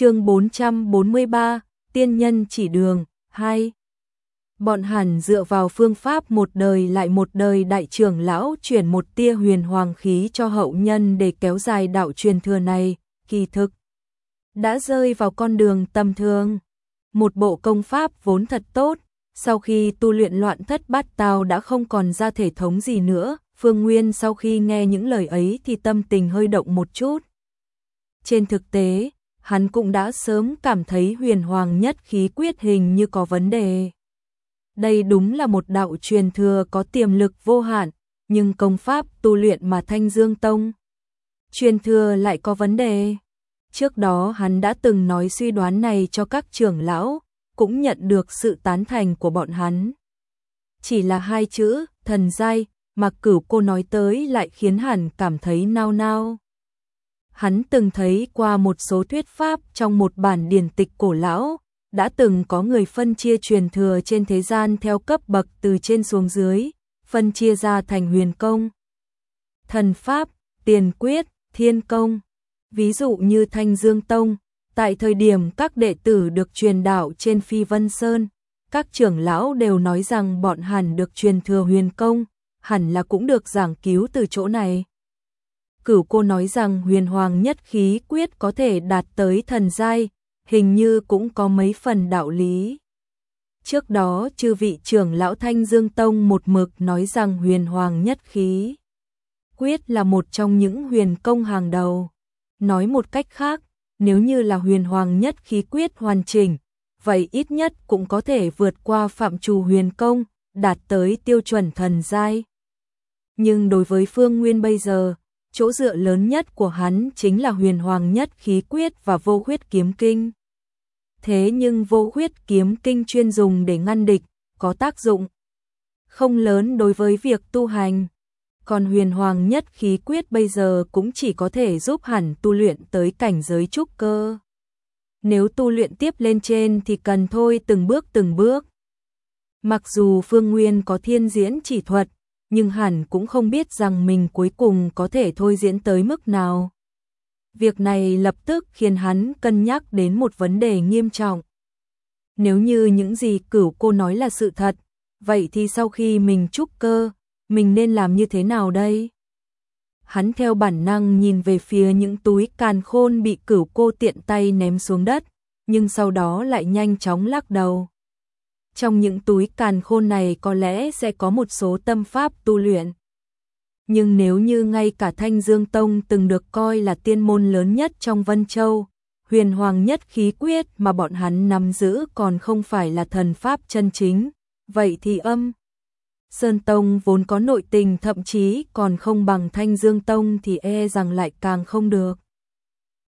chương 443, tiên nhân chỉ đường, 2. Bọn hẳn dựa vào phương pháp một đời lại một đời đại trưởng lão chuyển một tia huyền hoàng khí cho hậu nhân để kéo dài đạo truyền thừa này, kỳ thực. Đã rơi vào con đường tầm thường. Một bộ công pháp vốn thật tốt, sau khi tu luyện loạn thất bát tao đã không còn ra thể thống gì nữa, Phương Nguyên sau khi nghe những lời ấy thì tâm tình hơi động một chút. Trên thực tế, hắn cũng đã sớm cảm thấy huyền hoàng nhất khí quyết hình như có vấn đề. Đây đúng là một đạo truyền thừa có tiềm lực vô hạn, nhưng công pháp tu luyện mà Thanh Dương Tông truyền thừa lại có vấn đề. Trước đó hắn đã từng nói suy đoán này cho các trưởng lão, cũng nhận được sự tán thành của bọn hắn. Chỉ là hai chữ, thần giai, mà cửu cô nói tới lại khiến hắn cảm thấy nao nao. Hắn từng thấy qua một số thuyết pháp trong một bản điển tịch cổ lão, đã từng có người phân chia truyền thừa trên thế gian theo cấp bậc từ trên xuống dưới, phân chia ra thành huyền công, thần pháp, tiền quyết, thiên công. Ví dụ như Thanh Dương Tông, tại thời điểm các đệ tử được truyền đạo trên Phi Vân Sơn, các trưởng lão đều nói rằng bọn hẳn được truyền thừa huyền công, hẳn là cũng được giảng cứu từ chỗ này. Cửu cô nói rằng huyền hoàng nhất khí quyết có thể đạt tới thần giai, hình như cũng có mấy phần đạo lý. Trước đó chư vị trưởng lão Thanh Dương Tông một mực nói rằng huyền hoàng nhất khí quyết là một trong những huyền công hàng đầu. Nói một cách khác, nếu như là huyền hoàng nhất khí quyết hoàn chỉnh, vậy ít nhất cũng có thể vượt qua phạm trù huyền công, đạt tới tiêu chuẩn thần giai. Nhưng đối với Phương Nguyên bây giờ, chỗ dựa lớn nhất của hắn chính là huyền hoàng nhất khí quyết và vô huyết kiếm kinh. Thế nhưng vô huyết kiếm kinh chuyên dùng để ngăn địch, có tác dụng không lớn đối với việc tu hành còn huyền hoàng nhất khí quyết bây giờ cũng chỉ có thể giúp hẳn tu luyện tới cảnh giới trúc cơ. Nếu tu luyện tiếp lên trên thì cần thôi từng bước từng bước. Mặc dù Phương Nguyên có thiên diễn chỉ thuật, nhưng hẳn cũng không biết rằng mình cuối cùng có thể thôi diễn tới mức nào. Việc này lập tức khiến hắn cân nhắc đến một vấn đề nghiêm trọng. Nếu như những gì cửu cô nói là sự thật, vậy thì sau khi mình trúc cơ, mình nên làm như thế nào đây? Hắn theo bản năng nhìn về phía những túi càn khôn bị cửu cô tiện tay ném xuống đất, nhưng sau đó lại nhanh chóng lắc đầu. Trong những túi càn khôn này có lẽ sẽ có một số tâm pháp tu luyện. Nhưng nếu như ngay cả Thanh Dương Tông từng được coi là tiên môn lớn nhất trong Vân Châu, huyền hoàng nhất khí quyết mà bọn hắn nắm giữ còn không phải là thần pháp chân chính, vậy thì âm Sơn Tông vốn có nội tình thậm chí còn không bằng Thanh Dương Tông thì e rằng lại càng không được.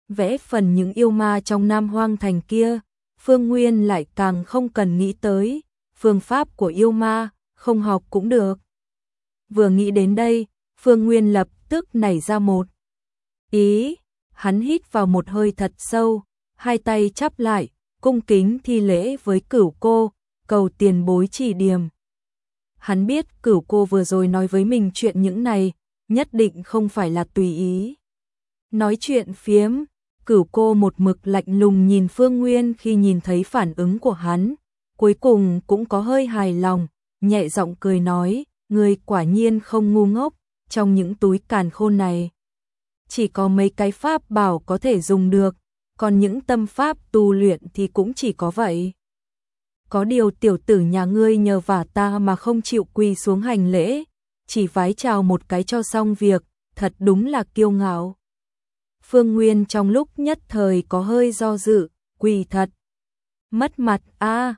Vẽ phần những yêu ma trong Nam Hoang Thành kia, Phương Nguyên lại càng không cần nghĩ tới, phương pháp của yêu ma, không học cũng được. Vừa nghĩ đến đây, Phương Nguyên lập tức nảy ra một ý, hắn hít vào một hơi thật sâu, hai tay chắp lại, cung kính thi lễ với cửu cô, cầu tiền bối chỉ điểm hắn biết cửu cô vừa rồi nói với mình chuyện những này, nhất định không phải là tùy ý. Nói chuyện phiếm, cửu cô một mực lạnh lùng nhìn Phương Nguyên khi nhìn thấy phản ứng của hắn, cuối cùng cũng có hơi hài lòng, nhẹ giọng cười nói, người quả nhiên không ngu ngốc, trong những túi càn khôn này. Chỉ có mấy cái pháp bảo có thể dùng được, còn những tâm pháp tu luyện thì cũng chỉ có vậy có điều tiểu tử nhà ngươi nhờ vả ta mà không chịu quỳ xuống hành lễ, chỉ vái chào một cái cho xong việc, thật đúng là kiêu ngạo. Phương Nguyên trong lúc nhất thời có hơi do dự, quỳ thật. Mất mặt a